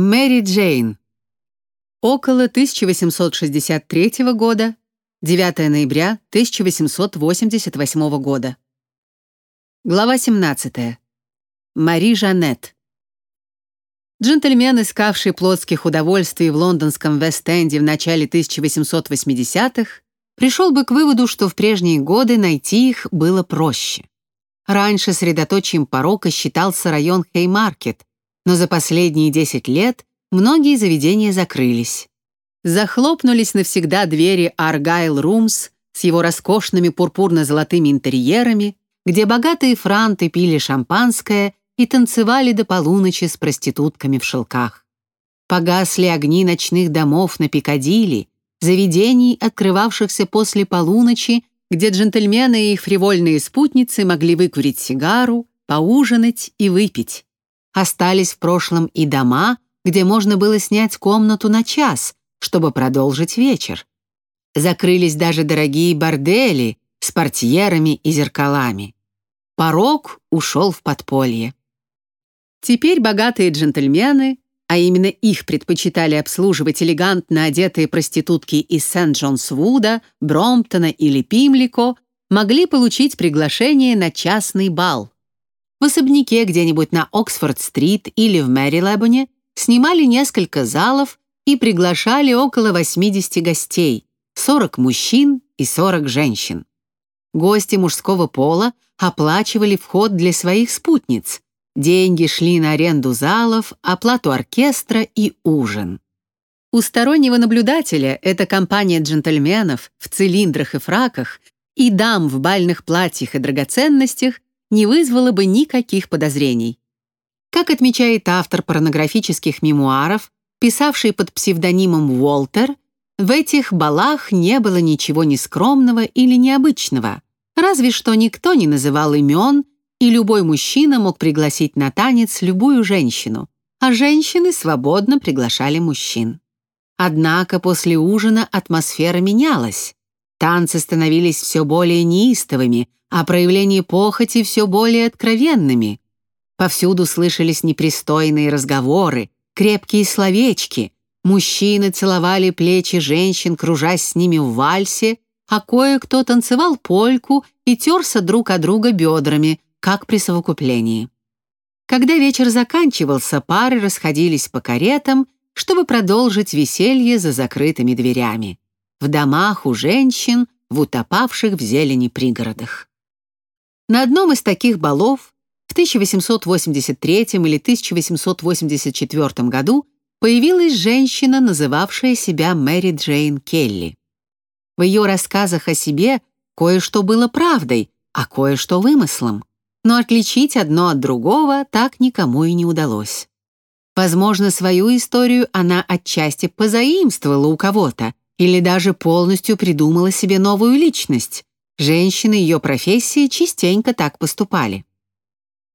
Мэри Джейн. Около 1863 года, 9 ноября 1888 года. Глава 17. Мари Жанет. Джентльмен, искавший плотских удовольствий в лондонском Вест-Энде в начале 1880-х, пришел бы к выводу, что в прежние годы найти их было проще. Раньше средоточием порока считался район Хеймаркет, но за последние 10 лет многие заведения закрылись. Захлопнулись навсегда двери Argyle Rooms с его роскошными пурпурно-золотыми интерьерами, где богатые франты пили шампанское и танцевали до полуночи с проститутками в шелках. Погасли огни ночных домов на Пикадилли, заведений, открывавшихся после полуночи, где джентльмены и их фривольные спутницы могли выкурить сигару, поужинать и выпить. Остались в прошлом и дома, где можно было снять комнату на час, чтобы продолжить вечер. Закрылись даже дорогие бордели с портьерами и зеркалами. Порог ушел в подполье. Теперь богатые джентльмены, а именно их предпочитали обслуживать элегантно одетые проститутки из Сент-Джонс-Вуда, Бромптона или Пимлико, могли получить приглашение на частный бал. В особняке где-нибудь на Оксфорд-стрит или в Мэрилэбоне снимали несколько залов и приглашали около 80 гостей, 40 мужчин и 40 женщин. Гости мужского пола оплачивали вход для своих спутниц. Деньги шли на аренду залов, оплату оркестра и ужин. У стороннего наблюдателя эта компания джентльменов в цилиндрах и фраках и дам в бальных платьях и драгоценностях не вызвало бы никаких подозрений. Как отмечает автор порнографических мемуаров, писавший под псевдонимом Уолтер, в этих балах не было ничего нескромного или необычного, разве что никто не называл имен, и любой мужчина мог пригласить на танец любую женщину, а женщины свободно приглашали мужчин. Однако после ужина атмосфера менялась. Танцы становились все более неистовыми, а проявления похоти все более откровенными. Повсюду слышались непристойные разговоры, крепкие словечки. Мужчины целовали плечи женщин, кружась с ними в вальсе, а кое-кто танцевал польку и терся друг от друга бедрами, как при совокуплении. Когда вечер заканчивался, пары расходились по каретам, чтобы продолжить веселье за закрытыми дверями. В домах у женщин, в утопавших в зелени пригородах. На одном из таких балов в 1883 или 1884 году появилась женщина, называвшая себя Мэри Джейн Келли. В ее рассказах о себе кое-что было правдой, а кое-что вымыслом. Но отличить одно от другого так никому и не удалось. Возможно, свою историю она отчасти позаимствовала у кого-то или даже полностью придумала себе новую личность, Женщины ее профессии частенько так поступали.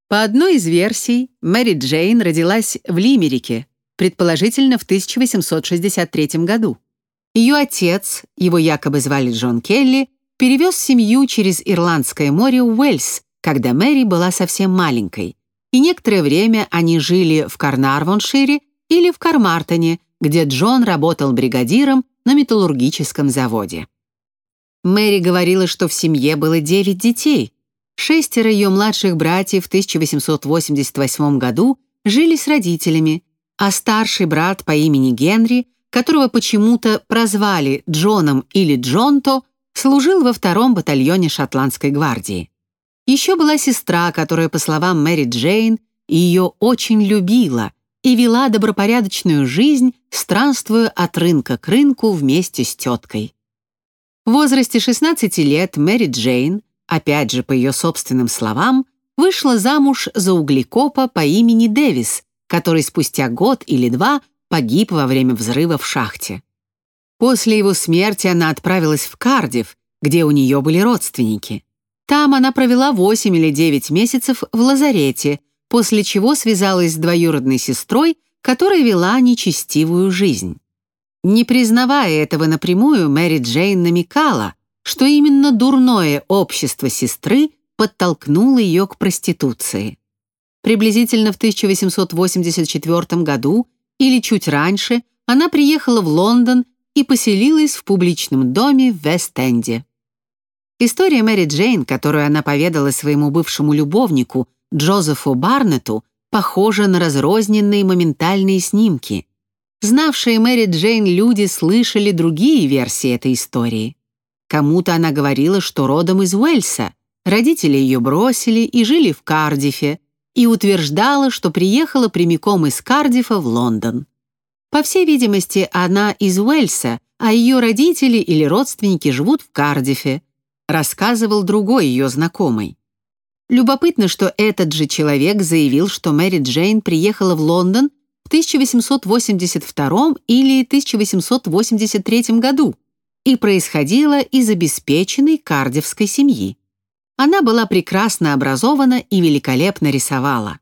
По одной из версий, Мэри Джейн родилась в Лимерике, предположительно в 1863 году. Ее отец, его якобы звали Джон Келли, перевез семью через Ирландское море в Уэльс, когда Мэри была совсем маленькой, и некоторое время они жили в Карнарвоншире или в Кармартоне, где Джон работал бригадиром на металлургическом заводе. Мэри говорила, что в семье было девять детей. Шестеро ее младших братьев в 1888 году жили с родителями, а старший брат по имени Генри, которого почему-то прозвали Джоном или Джонто, служил во втором батальоне шотландской гвардии. Еще была сестра, которая, по словам Мэри Джейн, ее очень любила и вела добропорядочную жизнь, странствуя от рынка к рынку вместе с теткой. В возрасте 16 лет Мэри Джейн, опять же по ее собственным словам, вышла замуж за углекопа по имени Дэвис, который спустя год или два погиб во время взрыва в шахте. После его смерти она отправилась в Кардив, где у нее были родственники. Там она провела 8 или 9 месяцев в лазарете, после чего связалась с двоюродной сестрой, которая вела нечестивую жизнь. Не признавая этого напрямую, Мэри Джейн намекала, что именно дурное общество сестры подтолкнуло ее к проституции. Приблизительно в 1884 году или чуть раньше она приехала в Лондон и поселилась в публичном доме в Вест-Энде. История Мэри Джейн, которую она поведала своему бывшему любовнику Джозефу Барнету, похожа на разрозненные моментальные снимки. Знавшие Мэри Джейн люди слышали другие версии этой истории. Кому-то она говорила, что родом из Уэльса, родители ее бросили и жили в Кардифе, и утверждала, что приехала прямиком из Кардифа в Лондон. По всей видимости, она из Уэльса, а ее родители или родственники живут в Кардифе, рассказывал другой ее знакомый. Любопытно, что этот же человек заявил, что Мэри Джейн приехала в Лондон в 1882 или 1883 году и происходила из обеспеченной кардивской семьи. Она была прекрасно образована и великолепно рисовала.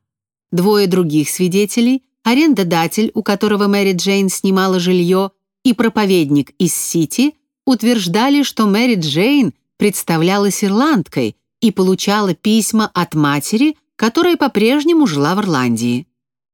Двое других свидетелей арендодатель, у которого Мэри Джейн снимала жилье, и проповедник из Сити утверждали, что Мэри Джейн представлялась ирландкой и получала письма от матери, которая по-прежнему жила в Ирландии.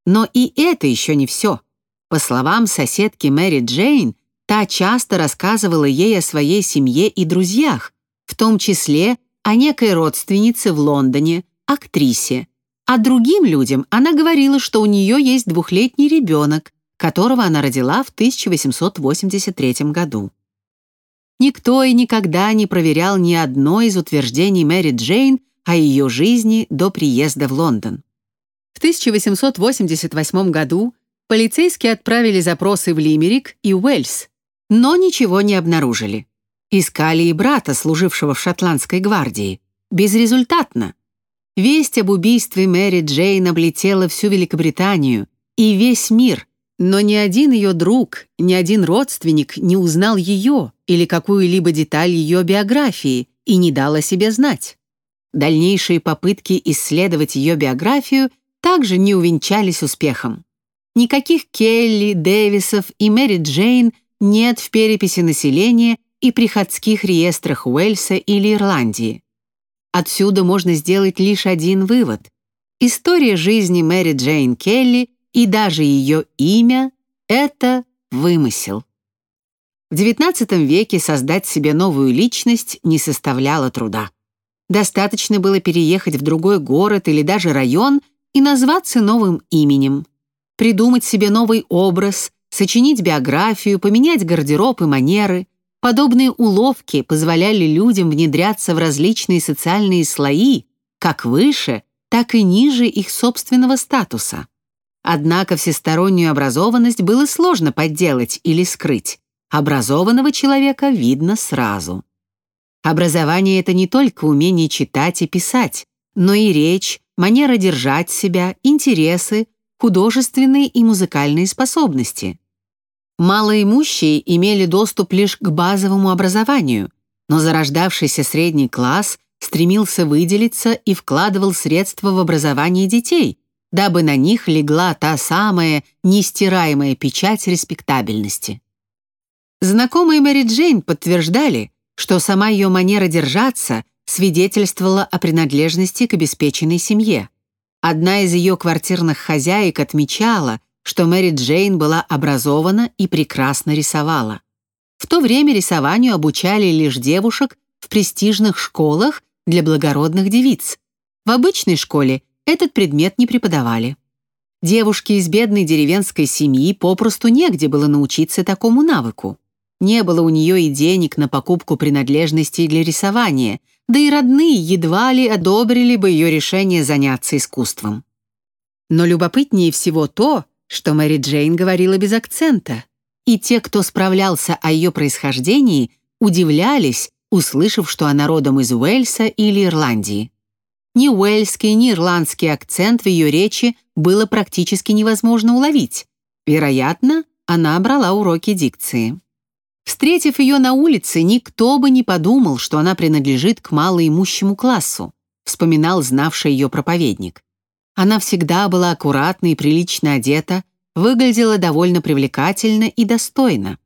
Но и это еще не все. По словам соседки Мэри Джейн, та часто рассказывала ей о своей семье и друзьях, в том числе о некой родственнице в Лондоне, актрисе, а другим людям она говорила, что у нее есть двухлетний ребенок, которого она родила в 1883 году. Никто и никогда не проверял ни одно из утверждений Мэри Джейн о ее жизни до приезда в Лондон. В 1888 году полицейские отправили запросы в Лимерик и Уэльс, но ничего не обнаружили. Искали и брата, служившего в шотландской гвардии. Безрезультатно. Весть об убийстве Мэри Джейн облетела всю Великобританию и весь мир, но ни один ее друг, ни один родственник не узнал ее или какую-либо деталь ее биографии и не дал о себе знать. Дальнейшие попытки исследовать ее биографию также не увенчались успехом. Никаких Келли, Дэвисов и Мэри Джейн нет в переписи населения и приходских реестрах Уэльса или Ирландии. Отсюда можно сделать лишь один вывод. История жизни Мэри Джейн Келли и даже ее имя — это вымысел. В XIX веке создать себе новую личность не составляло труда. Достаточно было переехать в другой город или даже район и назваться новым именем, придумать себе новый образ, сочинить биографию, поменять гардероб и манеры — Подобные уловки позволяли людям внедряться в различные социальные слои, как выше, так и ниже их собственного статуса. Однако всестороннюю образованность было сложно подделать или скрыть. Образованного человека видно сразу. Образование — это не только умение читать и писать, но и речь, манера держать себя, интересы, художественные и музыкальные способности. Малоимущие имели доступ лишь к базовому образованию, но зарождавшийся средний класс стремился выделиться и вкладывал средства в образование детей, дабы на них легла та самая нестираемая печать респектабельности. Знакомые Мэри Джейн подтверждали, что сама ее манера держаться свидетельствовала о принадлежности к обеспеченной семье. Одна из ее квартирных хозяек отмечала, что Мэри Джейн была образована и прекрасно рисовала. В то время рисованию обучали лишь девушек в престижных школах для благородных девиц. В обычной школе этот предмет не преподавали. Девушке из бедной деревенской семьи попросту негде было научиться такому навыку. Не было у нее и денег на покупку принадлежностей для рисования, да и родные едва ли одобрили бы ее решение заняться искусством. Но любопытнее всего то, что Мэри Джейн говорила без акцента, и те, кто справлялся о ее происхождении, удивлялись, услышав, что она родом из Уэльса или Ирландии. Ни уэльский, ни ирландский акцент в ее речи было практически невозможно уловить. Вероятно, она брала уроки дикции. Встретив ее на улице, никто бы не подумал, что она принадлежит к малоимущему классу, вспоминал знавший ее проповедник. Она всегда была аккуратна и прилично одета, выглядела довольно привлекательно и достойно.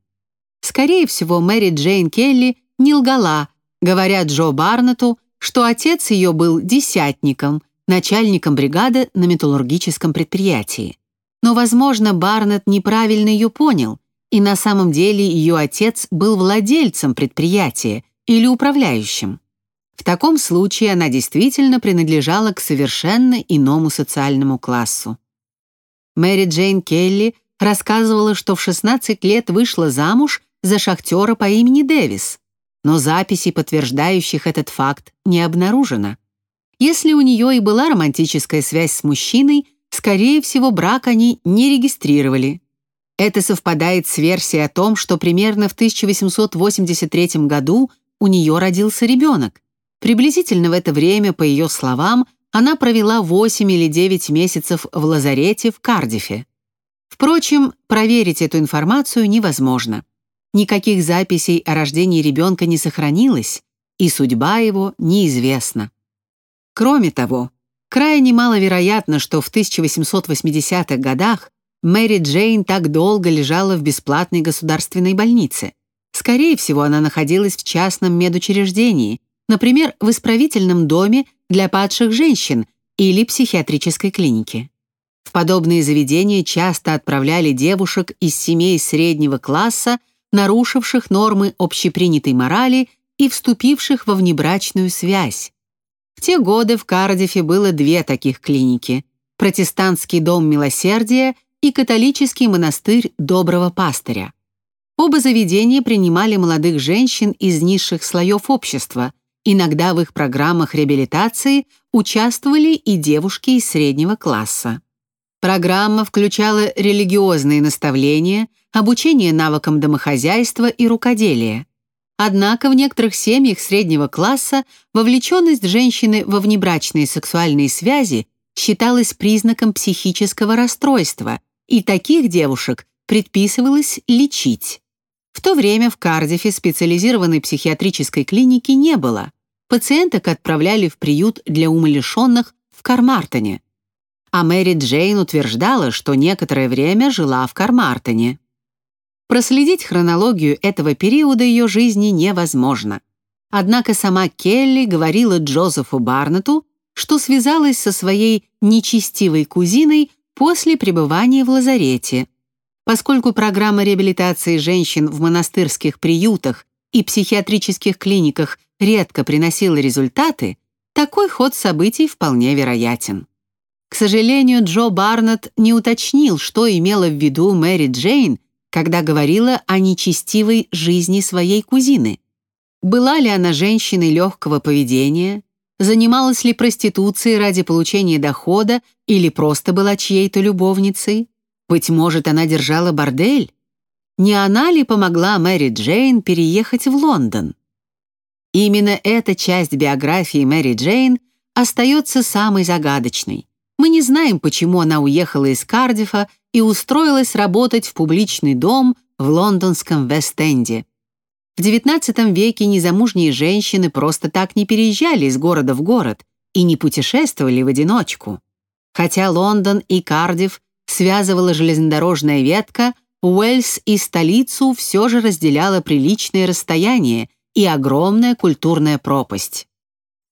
Скорее всего, Мэри Джейн Келли не лгала, говоря Джо Барнету, что отец ее был десятником, начальником бригады на металлургическом предприятии. Но, возможно, Барнетт неправильно ее понял, и на самом деле ее отец был владельцем предприятия или управляющим. В таком случае она действительно принадлежала к совершенно иному социальному классу. Мэри Джейн Келли рассказывала, что в 16 лет вышла замуж за шахтера по имени Дэвис, но записей, подтверждающих этот факт, не обнаружено. Если у нее и была романтическая связь с мужчиной, скорее всего, брак они не регистрировали. Это совпадает с версией о том, что примерно в 1883 году у нее родился ребенок. Приблизительно в это время, по ее словам, она провела 8 или 9 месяцев в лазарете в Кардифе. Впрочем, проверить эту информацию невозможно. Никаких записей о рождении ребенка не сохранилось, и судьба его неизвестна. Кроме того, крайне маловероятно, что в 1880-х годах Мэри Джейн так долго лежала в бесплатной государственной больнице. Скорее всего, она находилась в частном медучреждении, например, в исправительном доме для падших женщин или психиатрической клинике. В подобные заведения часто отправляли девушек из семей среднего класса, нарушивших нормы общепринятой морали и вступивших во внебрачную связь. В те годы в Кардифе было две таких клиники – протестантский дом милосердия и католический монастырь доброго пастыря. Оба заведения принимали молодых женщин из низших слоев общества – Иногда в их программах реабилитации участвовали и девушки из среднего класса. Программа включала религиозные наставления, обучение навыкам домохозяйства и рукоделия. Однако в некоторых семьях среднего класса вовлеченность женщины во внебрачные сексуальные связи считалась признаком психического расстройства, и таких девушек предписывалось лечить. В то время в Кардифе специализированной психиатрической клиники не было. Пациенток отправляли в приют для умалишенных в Кармартоне. А Мэри Джейн утверждала, что некоторое время жила в Кармартоне. Проследить хронологию этого периода ее жизни невозможно. Однако сама Келли говорила Джозефу Барнету, что связалась со своей нечестивой кузиной после пребывания в лазарете, Поскольку программа реабилитации женщин в монастырских приютах и психиатрических клиниках редко приносила результаты, такой ход событий вполне вероятен. К сожалению, Джо Барнетт не уточнил, что имела в виду Мэри Джейн, когда говорила о нечестивой жизни своей кузины. Была ли она женщиной легкого поведения, занималась ли проституцией ради получения дохода или просто была чьей-то любовницей? Быть может, она держала бордель? Не она ли помогла Мэри Джейн переехать в Лондон? Именно эта часть биографии Мэри Джейн остается самой загадочной. Мы не знаем, почему она уехала из Кардифа и устроилась работать в публичный дом в лондонском Вест-Энде. В XIX веке незамужние женщины просто так не переезжали из города в город и не путешествовали в одиночку. Хотя Лондон и Кардиф связывала железнодорожная ветка, Уэльс и столицу все же разделяло приличное расстояние и огромная культурная пропасть.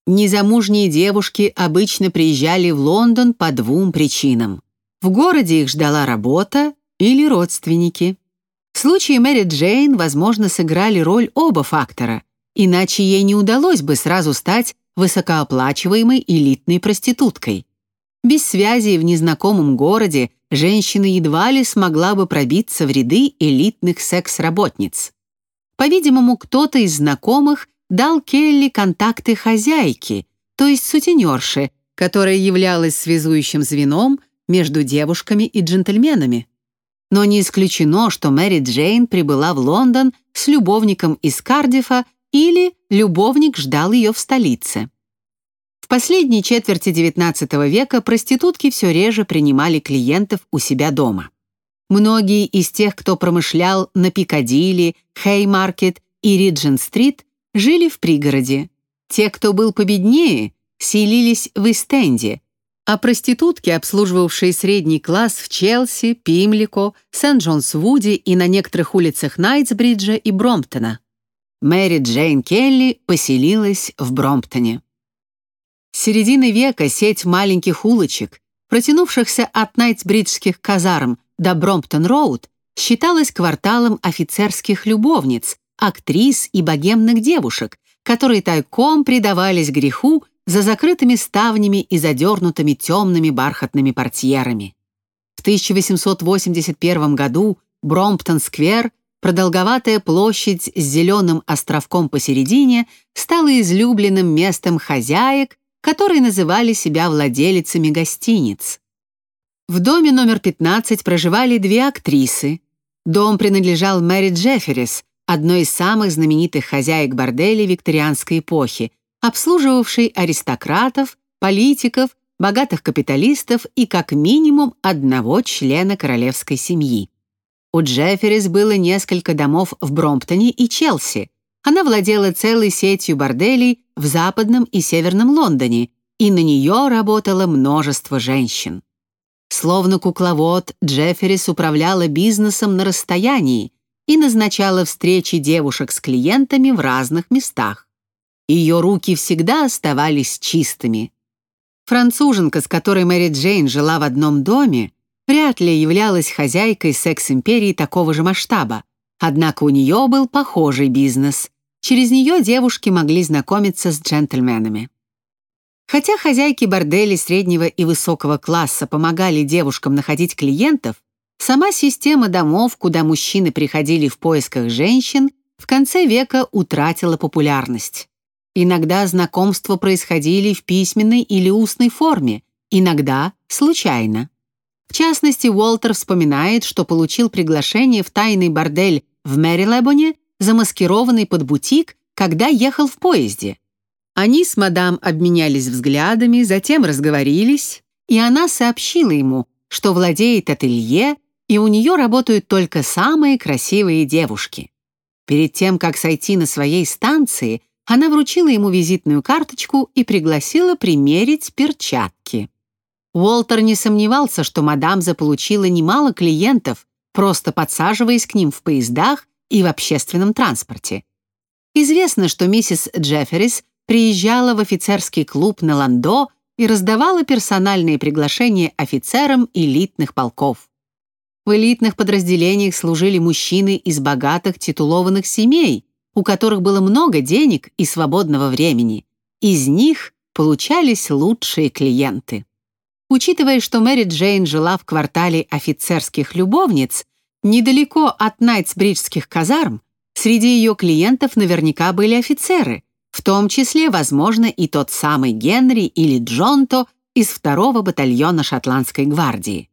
Незамужние девушки обычно приезжали в Лондон по двум причинам. В городе их ждала работа или родственники. В случае Мэри Джейн, возможно, сыграли роль оба фактора, иначе ей не удалось бы сразу стать высокооплачиваемой элитной проституткой. Без связи в незнакомом городе женщина едва ли смогла бы пробиться в ряды элитных секс-работниц. По-видимому, кто-то из знакомых дал Келли контакты хозяйки, то есть сутенерши, которая являлась связующим звеном между девушками и джентльменами. Но не исключено, что Мэри Джейн прибыла в Лондон с любовником из Кардифа или любовник ждал ее в столице последней четверти XIX века проститутки все реже принимали клиентов у себя дома. Многие из тех, кто промышлял на Пикадилли, Хеймаркет и Риджин-стрит, жили в пригороде. Те, кто был победнее, селились в Истенде, а проститутки, обслуживавшие средний класс в Челси, Пимлико, Сент-Джонс-Вуде и на некоторых улицах Найтсбриджа и Бромптона. Мэри Джейн Келли поселилась в Бромптоне. С середины века сеть маленьких улочек, протянувшихся от Найтсбриджских казарм до Бромптон-Роуд, считалась кварталом офицерских любовниц, актрис и богемных девушек, которые тайком предавались греху за закрытыми ставнями и задернутыми темными бархатными портьерами. В 1881 году Бромптон-сквер, продолговатая площадь с зеленым островком посередине, стала излюбленным местом хозяек, которые называли себя владелицами гостиниц. В доме номер 15 проживали две актрисы. Дом принадлежал Мэри Джефферис, одной из самых знаменитых хозяек борделей викторианской эпохи, обслуживавшей аристократов, политиков, богатых капиталистов и как минимум одного члена королевской семьи. У Джефферис было несколько домов в Бромптоне и Челси. Она владела целой сетью борделей в западном и северном Лондоне, и на нее работало множество женщин. Словно кукловод, Джефферис управляла бизнесом на расстоянии и назначала встречи девушек с клиентами в разных местах. Ее руки всегда оставались чистыми. Француженка, с которой Мэри Джейн жила в одном доме, вряд ли являлась хозяйкой секс-империи такого же масштаба, однако у нее был похожий бизнес. Через нее девушки могли знакомиться с джентльменами. Хотя хозяйки борделей среднего и высокого класса помогали девушкам находить клиентов, сама система домов, куда мужчины приходили в поисках женщин, в конце века утратила популярность. Иногда знакомства происходили в письменной или устной форме, иногда случайно. В частности, Уолтер вспоминает, что получил приглашение в тайный бордель в Мэрилебоне, замаскированный под бутик, когда ехал в поезде. Они с мадам обменялись взглядами, затем разговорились, и она сообщила ему, что владеет ателье, и у нее работают только самые красивые девушки. Перед тем, как сойти на своей станции, она вручила ему визитную карточку и пригласила примерить перчатки. Уолтер не сомневался, что мадам заполучила немало клиентов, просто подсаживаясь к ним в поездах и в общественном транспорте. Известно, что миссис Джефферис приезжала в офицерский клуб на Ландо и раздавала персональные приглашения офицерам элитных полков. В элитных подразделениях служили мужчины из богатых титулованных семей, у которых было много денег и свободного времени. Из них получались лучшие клиенты. Учитывая, что Мэри Джейн жила в квартале офицерских любовниц, недалеко от Найтсбриджских казарм, среди ее клиентов наверняка были офицеры, в том числе, возможно, и тот самый Генри или Джонто из второго батальона шотландской гвардии.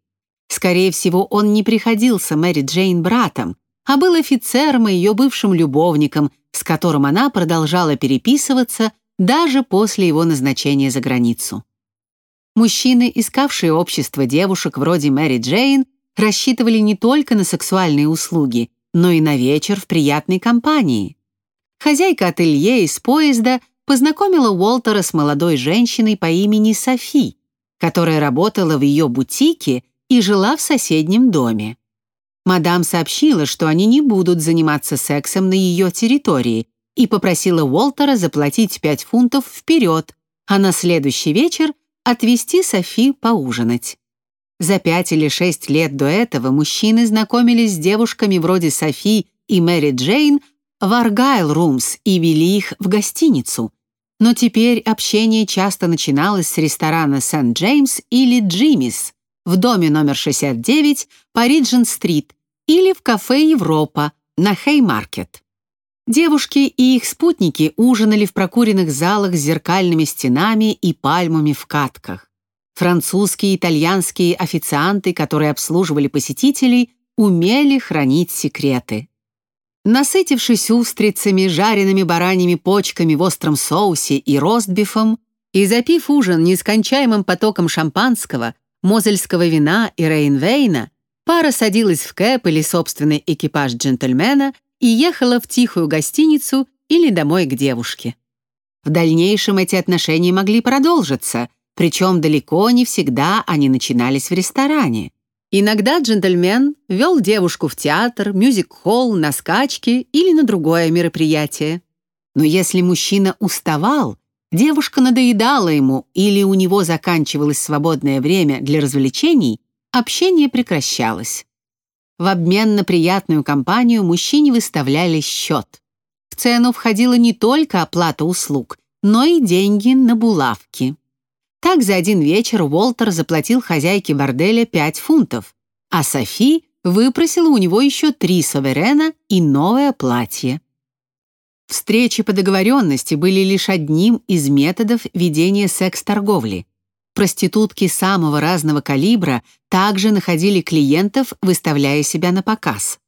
Скорее всего, он не приходился Мэри Джейн братом, а был офицером и ее бывшим любовником, с которым она продолжала переписываться даже после его назначения за границу. Мужчины, искавшие общество девушек вроде Мэри Джейн, рассчитывали не только на сексуальные услуги, но и на вечер в приятной компании. Хозяйка ателье из поезда познакомила Уолтера с молодой женщиной по имени Софи, которая работала в ее бутике и жила в соседнем доме. Мадам сообщила, что они не будут заниматься сексом на ее территории и попросила Уолтера заплатить 5 фунтов вперед, а на следующий вечер отвезти Софи поужинать. За пять или шесть лет до этого мужчины знакомились с девушками вроде Софи и Мэри Джейн в Аргайл Румс и вели их в гостиницу. Но теперь общение часто начиналось с ресторана Сент-Джеймс или Джиммис в доме номер 69 по Риджин-стрит или в кафе «Европа» на Хеймаркет. Девушки и их спутники ужинали в прокуренных залах с зеркальными стенами и пальмами в катках. Французские и итальянские официанты, которые обслуживали посетителей, умели хранить секреты. Насытившись устрицами, жареными бараньими почками в остром соусе и ростбифом, и запив ужин нескончаемым потоком шампанского, мозельского вина и рейнвейна, пара садилась в кэп или собственный экипаж джентльмена и ехала в тихую гостиницу или домой к девушке. В дальнейшем эти отношения могли продолжиться, причем далеко не всегда они начинались в ресторане. Иногда джентльмен вел девушку в театр, мюзик-холл, на скачки или на другое мероприятие. Но если мужчина уставал девушка надоедала ему или у него заканчивалось свободное время для развлечений, общение прекращалось. В обмен на приятную компанию мужчине выставляли счет. В цену входила не только оплата услуг, но и деньги на булавки. Так за один вечер Уолтер заплатил хозяйке борделя 5 фунтов, а Софи выпросила у него еще три саверена и новое платье. Встречи по договоренности были лишь одним из методов ведения секс-торговли. Проститутки самого разного калибра также находили клиентов, выставляя себя на показ.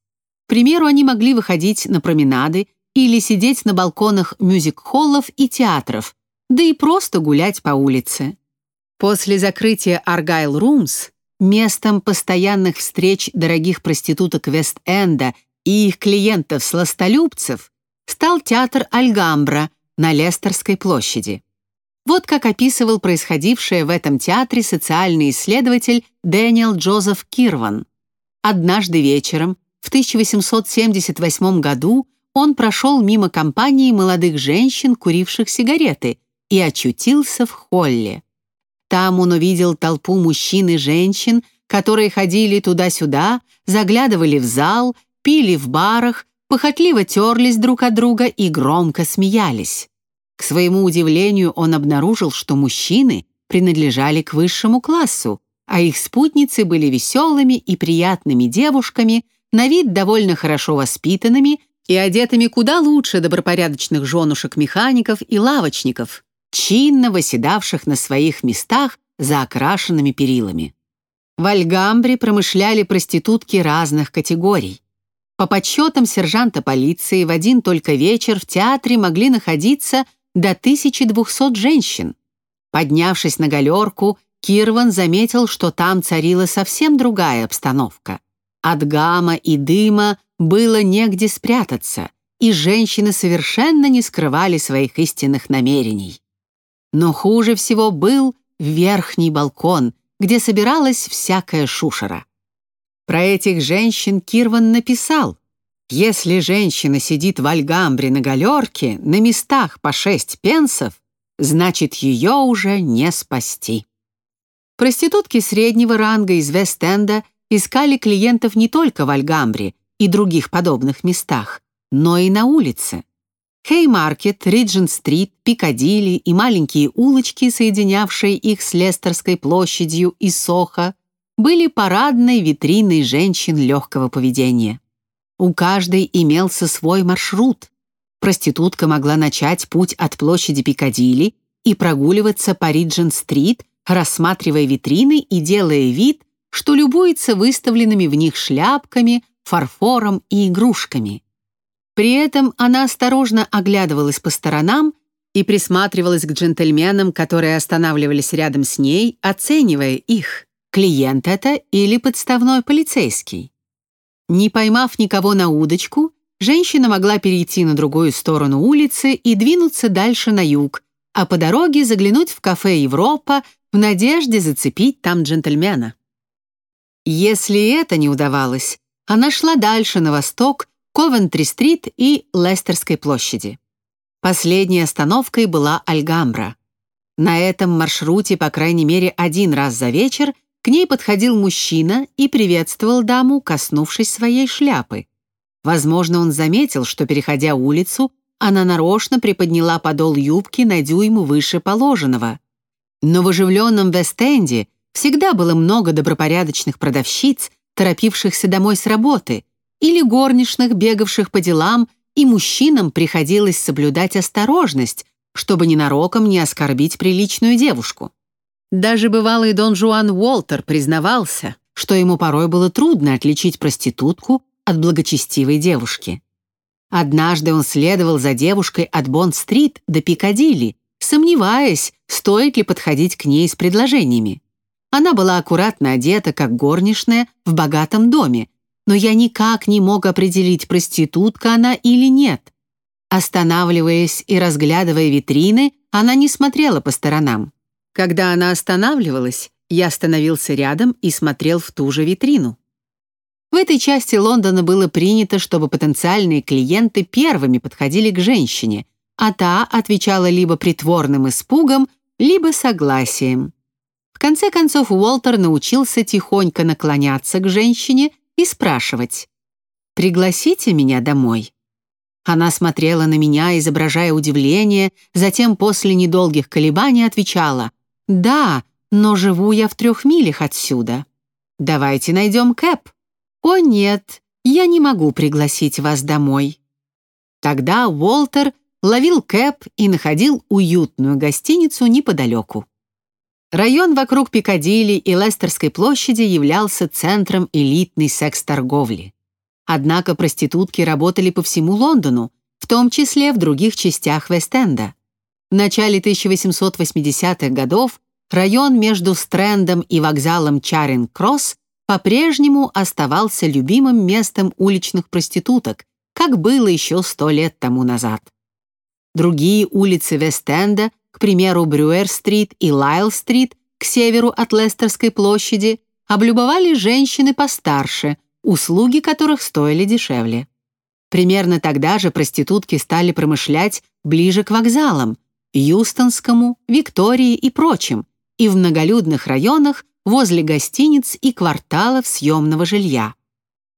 К примеру, они могли выходить на променады или сидеть на балконах мюзик-холлов и театров, да и просто гулять по улице. После закрытия Argyle Rooms местом постоянных встреч дорогих проституток Вест-Энда и их клиентов-сластолюбцев стал театр Альгамбра на Лестерской площади. Вот как описывал происходившее в этом театре социальный исследователь Дэниел Джозеф Кирван. Однажды вечером, в 1878 году, он прошел мимо компании молодых женщин, куривших сигареты, и очутился в холле. Там он увидел толпу мужчин и женщин, которые ходили туда-сюда, заглядывали в зал, пили в барах, похотливо терлись друг от друга и громко смеялись. К своему удивлению он обнаружил, что мужчины принадлежали к высшему классу, а их спутницы были веселыми и приятными девушками, на вид довольно хорошо воспитанными и одетыми куда лучше добропорядочных женушек-механиков и лавочников, чинно восседавших на своих местах за окрашенными перилами. В Альгамбре промышляли проститутки разных категорий. По подсчетам сержанта полиции, в один только вечер в театре могли находиться до 1200 женщин. Поднявшись на галерку, Кирван заметил, что там царила совсем другая обстановка. От гамма и дыма было негде спрятаться, и женщины совершенно не скрывали своих истинных намерений. Но хуже всего был верхний балкон, где собиралась всякая шушера. Про этих женщин Кирван написал. Если женщина сидит в Альгамбре на галерке на местах по шесть пенсов, значит, ее уже не спасти. Проститутки среднего ранга из Вест-Энда искали клиентов не только в Альгамбре и других подобных местах, но и на улице. Хеймаркет, Риджент-стрит, Пикадилли и маленькие улочки, соединявшие их с Лестерской площадью и Сохо, были парадной витриной женщин легкого поведения. У каждой имелся свой маршрут. Проститутка могла начать путь от площади Пикадилли и прогуливаться по Риджен-стрит, рассматривая витрины и делая вид, что любуется выставленными в них шляпками, фарфором и игрушками. При этом она осторожно оглядывалась по сторонам и присматривалась к джентльменам, которые останавливались рядом с ней, оценивая их клиент это или подставной полицейский. Не поймав никого на удочку, женщина могла перейти на другую сторону улицы и двинуться дальше на юг, а по дороге заглянуть в кафе «Европа» в надежде зацепить там джентльмена. Если это не удавалось, она шла дальше на восток, Ковентри-стрит и Лестерской площади. Последней остановкой была Альгамбра. На этом маршруте, по крайней мере, один раз за вечер к ней подходил мужчина и приветствовал даму, коснувшись своей шляпы. Возможно, он заметил, что, переходя улицу, она нарочно приподняла подол юбки на дюйм выше положенного. Но в оживленном Вест-Энде всегда было много добропорядочных продавщиц, торопившихся домой с работы, или горничных, бегавших по делам, и мужчинам приходилось соблюдать осторожность, чтобы ненароком не оскорбить приличную девушку. Даже бывалый Дон Жуан Уолтер признавался, что ему порой было трудно отличить проститутку от благочестивой девушки. Однажды он следовал за девушкой от Бонд-стрит до Пикадилли, сомневаясь, стоит ли подходить к ней с предложениями. Она была аккуратно одета, как горничная, в богатом доме, но я никак не мог определить, проститутка она или нет. Останавливаясь и разглядывая витрины, она не смотрела по сторонам. Когда она останавливалась, я становился рядом и смотрел в ту же витрину. В этой части Лондона было принято, чтобы потенциальные клиенты первыми подходили к женщине, а та отвечала либо притворным испугом, либо согласием. В конце концов Уолтер научился тихонько наклоняться к женщине и спрашивать «Пригласите меня домой?» Она смотрела на меня, изображая удивление, затем после недолгих колебаний отвечала «Да, но живу я в трех милях отсюда. Давайте найдем Кэп». «О нет, я не могу пригласить вас домой». Тогда Уолтер ловил Кэп и находил уютную гостиницу неподалеку. Район вокруг Пикадилли и Лестерской площади являлся центром элитной секс-торговли. Однако проститутки работали по всему Лондону, в том числе в других частях Вест-Энда. В начале 1880-х годов район между Стрэндом и вокзалом Чаринг-Кросс по-прежнему оставался любимым местом уличных проституток, как было еще сто лет тому назад. Другие улицы Вест-Энда, к примеру, Брюэр-стрит и Лайл-стрит, к северу от Лестерской площади, облюбовали женщины постарше, услуги которых стоили дешевле. Примерно тогда же проститутки стали промышлять ближе к вокзалам, Юстонскому, Виктории и прочим, и в многолюдных районах возле гостиниц и кварталов съемного жилья.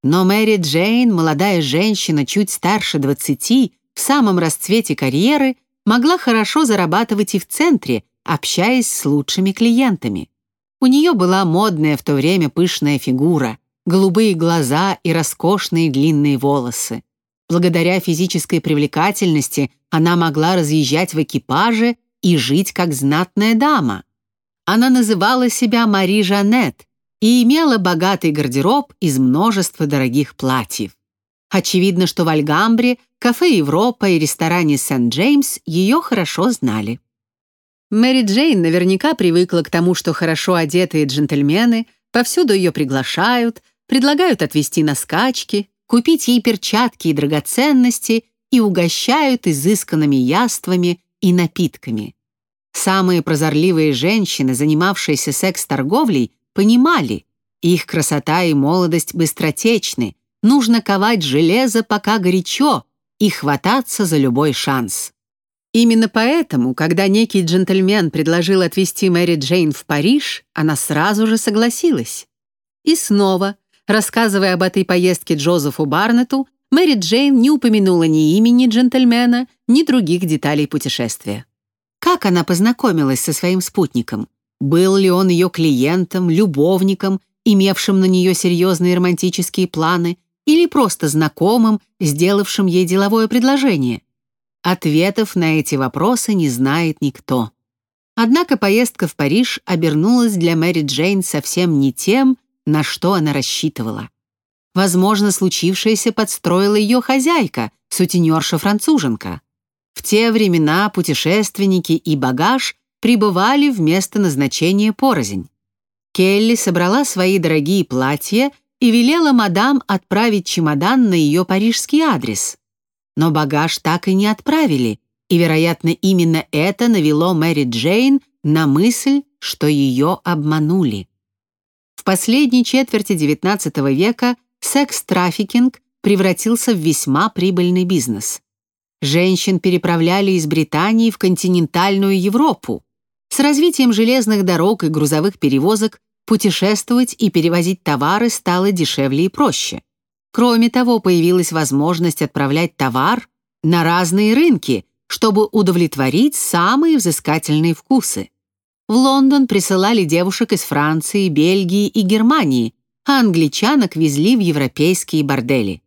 Но Мэри Джейн, молодая женщина чуть старше 20, в самом расцвете карьеры, могла хорошо зарабатывать и в центре, общаясь с лучшими клиентами. У нее была модная в то время пышная фигура, голубые глаза и роскошные длинные волосы. Благодаря физической привлекательности она могла разъезжать в экипаже и жить как знатная дама. Она называла себя Мари Жанет и имела богатый гардероб из множества дорогих платьев. Очевидно, что в Альгамбре, кафе «Европа» и ресторане «Сент-Джеймс» ее хорошо знали. Мэри Джейн наверняка привыкла к тому, что хорошо одетые джентльмены повсюду ее приглашают, предлагают отвезти на скачки, купить ей перчатки и драгоценности и угощают изысканными яствами и напитками. Самые прозорливые женщины, занимавшиеся секс-торговлей, понимали, их красота и молодость быстротечны, нужно ковать железо пока горячо и хвататься за любой шанс. Именно поэтому, когда некий джентльмен предложил отвезти Мэри Джейн в Париж, она сразу же согласилась. И снова, рассказывая об этой поездке Джозефу Барнетту, Мэри Джейн не упомянула ни имени джентльмена, ни других деталей путешествия. Как она познакомилась со своим спутником? Был ли он ее клиентом, любовником, имевшим на нее серьезные романтические планы, или просто знакомым, сделавшим ей деловое предложение? Ответов на эти вопросы не знает никто. Однако поездка в Париж обернулась для Мэри Джейн совсем не тем, на что она рассчитывала. Возможно, случившееся подстроила ее хозяйка, сутенерша-француженка. В те времена путешественники и багаж прибывали в место назначения порознь. Келли собрала свои дорогие платья и велела мадам отправить чемодан на ее парижский адрес. Но багаж так и не отправили, и, вероятно, именно это навело Мэри Джейн на мысль, что ее обманули. В последней четверти XIX века секс-трафикинг превратился в весьма прибыльный бизнес. Женщин переправляли из Британии в континентальную Европу. С развитием железных дорог и грузовых перевозок путешествовать и перевозить товары стало дешевле и проще. Кроме того, появилась возможность отправлять товар на разные рынки, чтобы удовлетворить самые взыскательные вкусы. В Лондон присылали девушек из Франции, Бельгии и Германии, а англичанок везли в европейские бордели.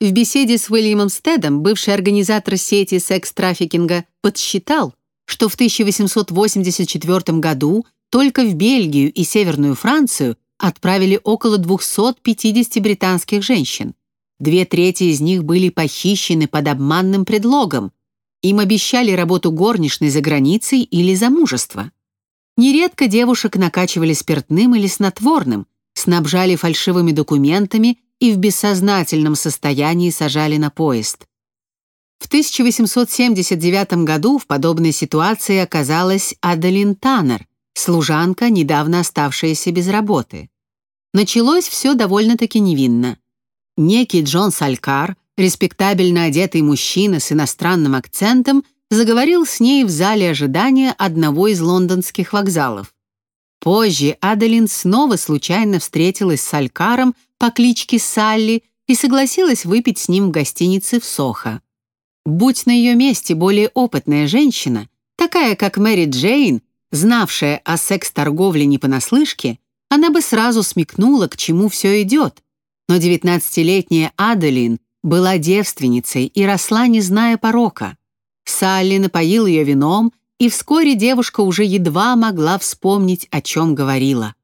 В беседе с Уильямом Стедом бывший организатор сети секс-трафикинга подсчитал, что в 1884 году только в Бельгию и Северную Францию отправили около 250 британских женщин. Две трети из них были похищены под обманным предлогом. Им обещали работу горничной за границей или замужество. Нередко девушек накачивали спиртным или снотворным, снабжали фальшивыми документами и в бессознательном состоянии сажали на поезд. В 1879 году в подобной ситуации оказалась Адалин Таннер, служанка, недавно оставшаяся без работы. Началось все довольно-таки невинно. Некий Джон Салькар респектабельно одетый мужчина с иностранным акцентом заговорил с ней в зале ожидания одного из лондонских вокзалов. Позже Аделин снова случайно встретилась с Алькаром по кличке Салли и согласилась выпить с ним в гостинице в Сохо. Будь на ее месте более опытная женщина, такая как Мэри Джейн, знавшая о секс-торговле не понаслышке, она бы сразу смекнула, к чему все идет. Но 19-летняя Аделин была девственницей и росла, не зная порока. Салли напоил ее вином, и вскоре девушка уже едва могла вспомнить, о чем говорила.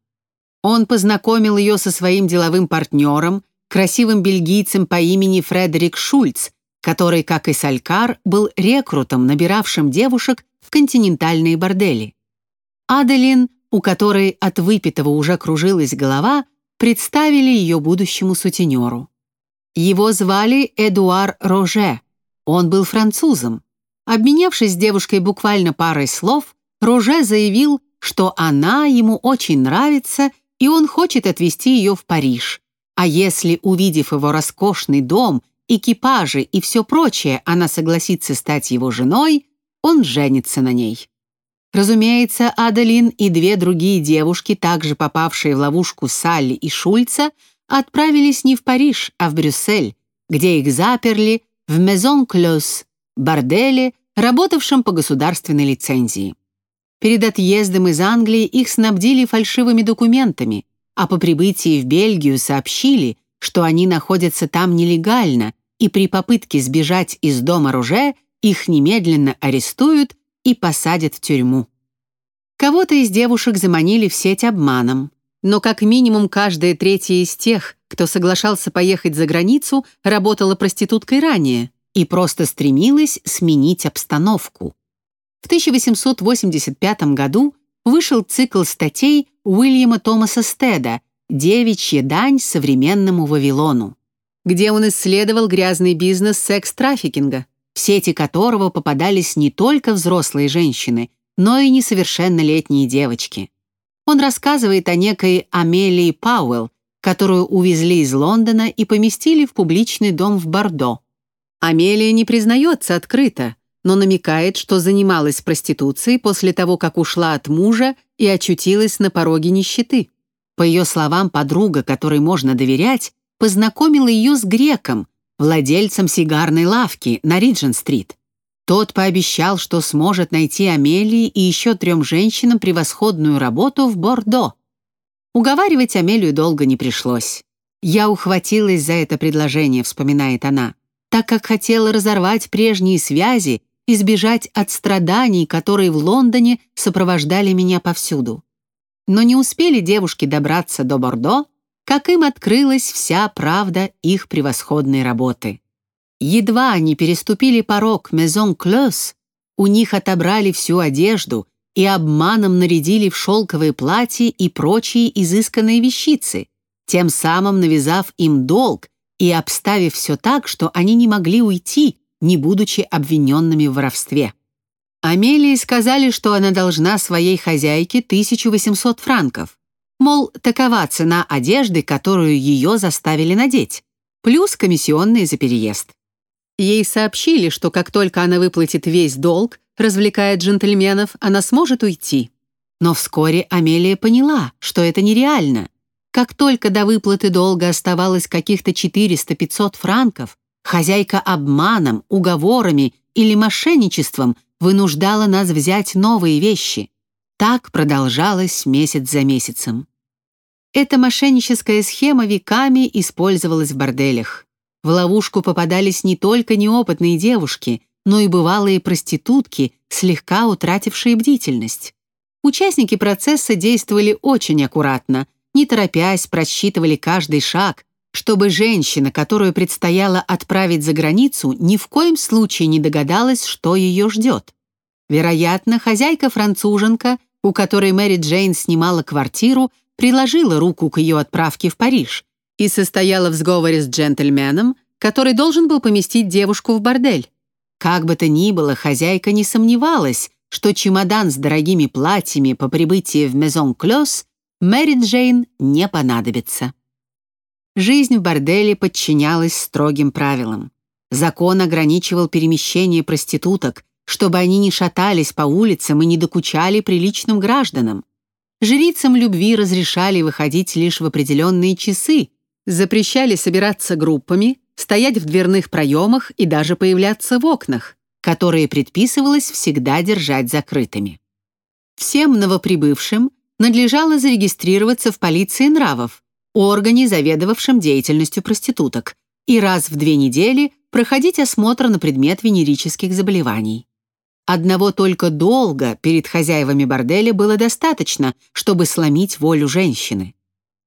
Он познакомил ее со своим деловым партнером, красивым бельгийцем по имени Фредерик Шульц, который, как и Салькар, был рекрутом, набиравшим девушек в континентальные бордели. Аделин, у которой от выпитого уже кружилась голова, представили ее будущему сутенеру. Его звали Эдуар Роже, он был французом. Обменявшись с девушкой буквально парой слов, Роже заявил, что она ему очень нравится и он хочет отвезти ее в Париж. А если, увидев его роскошный дом, экипажи и все прочее, она согласится стать его женой, он женится на ней. Разумеется, Адалин и две другие девушки, также попавшие в ловушку Салли и Шульца, отправились не в Париж, а в Брюссель, где их заперли в Мезон Клёс, борделе, работавшем по государственной лицензии. Перед отъездом из Англии их снабдили фальшивыми документами, а по прибытии в Бельгию сообщили, что они находятся там нелегально, и при попытке сбежать из дома Руже их немедленно арестуют и посадят в тюрьму. Кого-то из девушек заманили в сеть обманом, но как минимум каждая третья из тех, кто соглашался поехать за границу, работала проституткой ранее и просто стремилась сменить обстановку. В 1885 году вышел цикл статей Уильяма Томаса Стеда «Девичья дань современному Вавилону», где он исследовал грязный бизнес секс-трафикинга, в сети которого попадались не только взрослые женщины, но и несовершеннолетние девочки. Он рассказывает о некой Амелии Пауэлл, которую увезли из Лондона и поместили в публичный дом в Бордо. Амелия не признается открыто, но намекает, что занималась проституцией после того, как ушла от мужа и очутилась на пороге нищеты. По ее словам, подруга, которой можно доверять, познакомила ее с греком, владельцем сигарной лавки на Риджин-стрит. Тот пообещал, что сможет найти Амелии и еще трем женщинам превосходную работу в Бордо. Уговаривать Амелию долго не пришлось. «Я ухватилась за это предложение», — вспоминает она, так как хотела разорвать прежние связи избежать от страданий, которые в Лондоне сопровождали меня повсюду. Но не успели девушки добраться до Бордо, как им открылась вся правда их превосходной работы. Едва они переступили порог Мезон Клёс, у них отобрали всю одежду и обманом нарядили в шелковые платья и прочие изысканные вещицы, тем самым навязав им долг и обставив все так, что они не могли уйти, не будучи обвиненными в воровстве. Амелии сказали, что она должна своей хозяйке 1800 франков. Мол, такова цена одежды, которую ее заставили надеть, плюс комиссионные за переезд. Ей сообщили, что как только она выплатит весь долг, развлекая джентльменов, она сможет уйти. Но вскоре Амелия поняла, что это нереально. Как только до выплаты долга оставалось каких-то 400-500 франков, Хозяйка обманом, уговорами или мошенничеством вынуждала нас взять новые вещи. Так продолжалось месяц за месяцем. Эта мошенническая схема веками использовалась в борделях. В ловушку попадались не только неопытные девушки, но и бывалые проститутки, слегка утратившие бдительность. Участники процесса действовали очень аккуратно, не торопясь, просчитывали каждый шаг, чтобы женщина, которую предстояло отправить за границу, ни в коем случае не догадалась, что ее ждет. Вероятно, хозяйка-француженка, у которой Мэри Джейн снимала квартиру, приложила руку к ее отправке в Париж и состояла в сговоре с джентльменом, который должен был поместить девушку в бордель. Как бы то ни было, хозяйка не сомневалась, что чемодан с дорогими платьями по прибытии в Мезон Клёс Мэри Джейн не понадобится. Жизнь в борделе подчинялась строгим правилам. Закон ограничивал перемещение проституток, чтобы они не шатались по улицам и не докучали приличным гражданам. Жрицам любви разрешали выходить лишь в определенные часы, запрещали собираться группами, стоять в дверных проемах и даже появляться в окнах, которые предписывалось всегда держать закрытыми. Всем новоприбывшим надлежало зарегистрироваться в полиции нравов, органе, заведовавшем деятельностью проституток, и раз в две недели проходить осмотр на предмет венерических заболеваний. Одного только долга перед хозяевами борделя было достаточно, чтобы сломить волю женщины.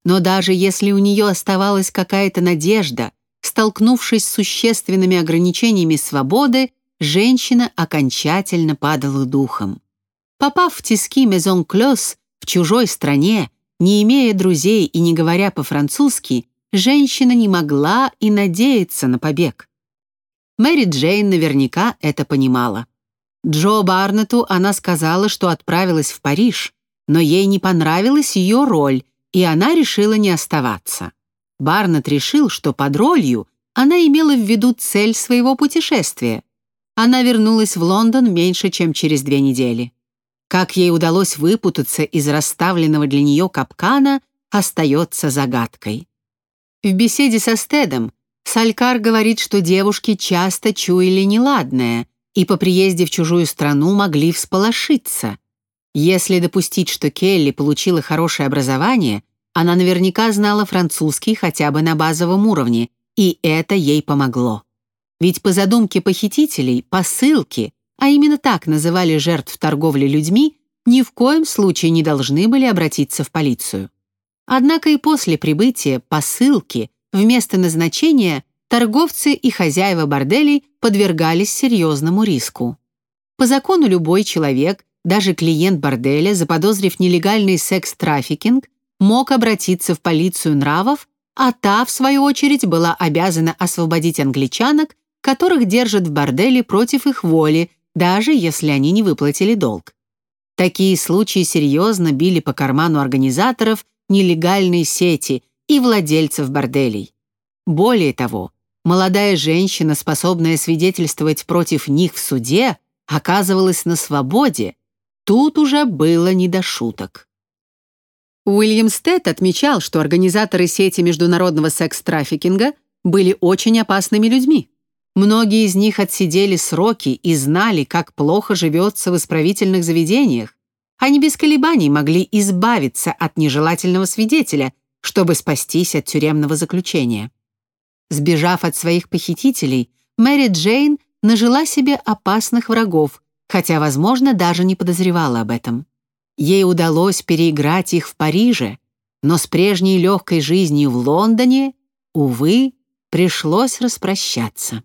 Но даже если у нее оставалась какая-то надежда, столкнувшись с существенными ограничениями свободы, женщина окончательно падала духом. Попав в тиски Мезон Клёс в чужой стране, не имея друзей и не говоря по-французски, женщина не могла и надеяться на побег. Мэри Джейн наверняка это понимала. Джо Барнету она сказала, что отправилась в Париж, но ей не понравилась ее роль, и она решила не оставаться. Барнет решил, что под ролью она имела в виду цель своего путешествия. Она вернулась в Лондон меньше, чем через две недели. Как ей удалось выпутаться из расставленного для нее капкана, остается загадкой. В беседе со Стедом Салькар говорит, что девушки часто чуяли неладное и по приезде в чужую страну могли всполошиться. Если допустить, что Келли получила хорошее образование, она наверняка знала французский хотя бы на базовом уровне, и это ей помогло. Ведь по задумке похитителей, посылки, а именно так называли жертв торговли людьми, ни в коем случае не должны были обратиться в полицию. Однако и после прибытия посылки вместо назначения торговцы и хозяева борделей подвергались серьезному риску. По закону любой человек, даже клиент борделя, заподозрив нелегальный секс-трафикинг, мог обратиться в полицию нравов, а та, в свою очередь, была обязана освободить англичанок, которых держат в борделе против их воли, даже если они не выплатили долг. Такие случаи серьезно били по карману организаторов нелегальной сети и владельцев борделей. Более того, молодая женщина, способная свидетельствовать против них в суде, оказывалась на свободе. Тут уже было не до шуток. Уильям Стэд отмечал, что организаторы сети международного секс-трафикинга были очень опасными людьми. Многие из них отсидели сроки и знали, как плохо живется в исправительных заведениях, они без колебаний могли избавиться от нежелательного свидетеля, чтобы спастись от тюремного заключения. Сбежав от своих похитителей, Мэри Джейн нажила себе опасных врагов, хотя, возможно, даже не подозревала об этом. Ей удалось переиграть их в Париже, но с прежней легкой жизнью в Лондоне, увы, пришлось распрощаться.